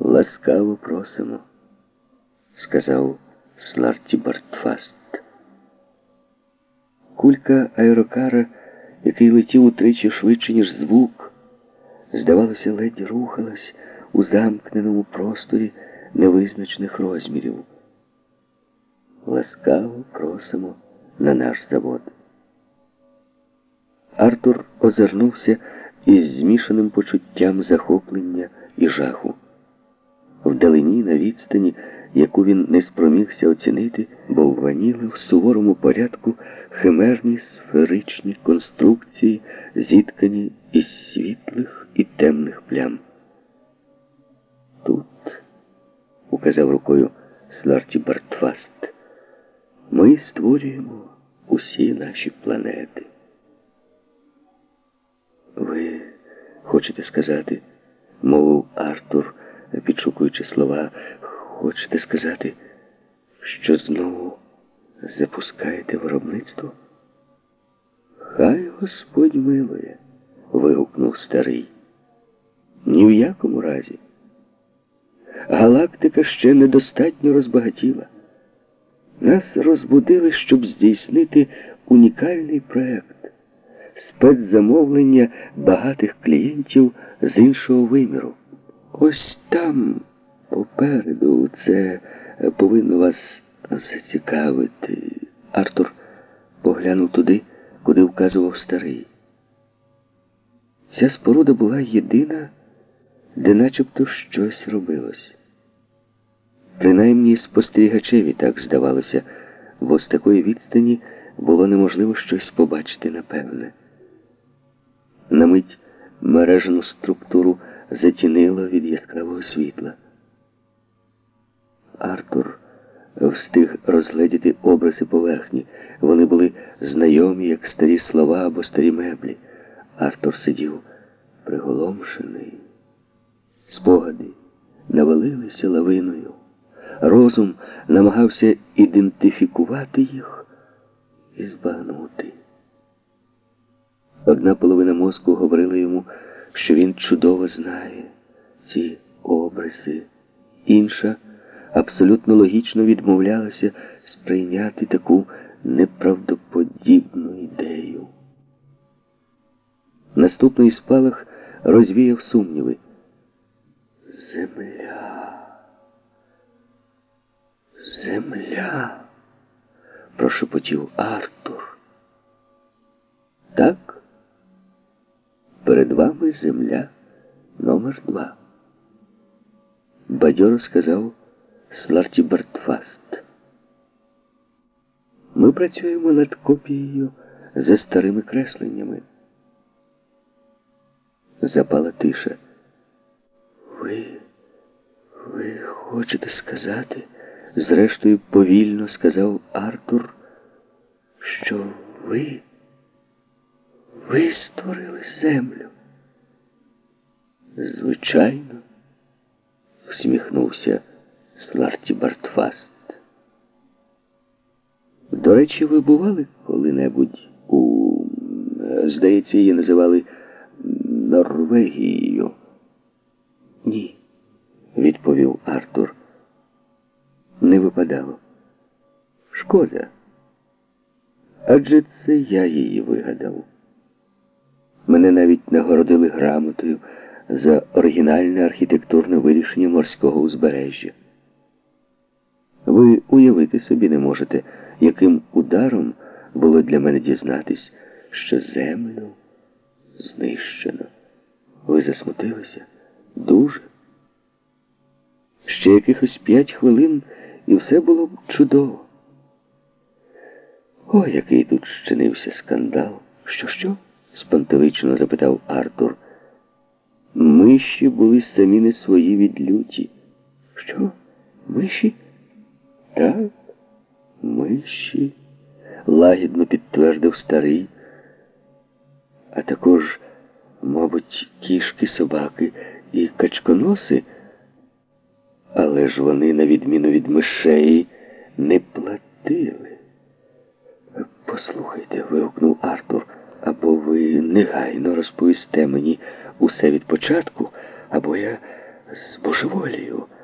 Ласкаво просимо, сказав Сларті Бартфаст. Кулька аерокара, який летів утричі швидше, ніж звук, здавалося, ледь рухалась у замкненому просторі невизначених розмірів. Ласкаво просимо на наш завод. Артур озирнувся із змішаним почуттям захоплення і жаху. Вдалині на відстані, яку він не спромігся оцінити, бо вваніли в суворому порядку химерні сферичні конструкції, зіткані із світлих і темних плям. Тут, указав рукою Сларті Бартфаст, ми створюємо усі наші планети. Ви хочете сказати, мовив Артур, підшукуючи слова, хочете сказати, що знову запускаєте виробництво? Хай Господь милує, вигукнув старий. Ні в якому разі. Галактика ще недостатньо розбагатіла. Нас розбудили, щоб здійснити унікальний проект спецзамовлення багатих клієнтів з іншого виміру. Ось там, попереду, це повинно вас зацікавити. Артур поглянув туди, куди вказував старий. Ця споруда була єдина, де начебто щось робилось. Принаймні спостерігачеві так здавалося, бо з такої відстані було неможливо щось побачити напевне. На мить мережну структуру затінило від яскравого світла. Артур встиг розгледіти образи поверхні. Вони були знайомі, як старі слова або старі меблі. Артур сидів приголомшений. Спогади навалилися лавиною. Розум намагався ідентифікувати їх і збагнути. Одна половина мозку говорила йому, що він чудово знає ці обриси. Інша абсолютно логічно відмовлялася сприйняти таку неправдоподібну ідею. Наступний спалах розвіяв сумніви. Земля. Земля, прошепотів Артур. Так? Перед вами земля номер два. Бадьоро сказав Сларті Бартфаст. Ми працюємо над копією за старими кресленнями. Запала тиша. Ви, ви хочете сказати, зрештою повільно сказав Артур, що ви. Ви створили землю. Звичайно, всміхнувся Сларті Бартфаст. До речі, ви бували коли-небудь у, здається, її називали Норвегією? Ні, відповів Артур. Не випадало. Шкода. Адже це я її вигадав. Мене навіть нагородили грамотою за оригінальне архітектурне вирішення морського узбережжя. Ви уявити собі не можете, яким ударом було для мене дізнатись, що землю знищено. Ви засмутилися? Дуже. Ще якихось п'ять хвилин і все було б чудово. О, який тут щинився скандал. Що, що? Спантелично запитав Артур. Миші були самі не свої від люті. Що? Миші? Так, миші, лагідно підтвердив старий. А також, мабуть, кішки, собаки і качконоси. Але ж вони, на відміну від мишей, не платили. Послухайте, вигукнув Артур. Негайно розповісте мені усе від початку, або я з божеволію.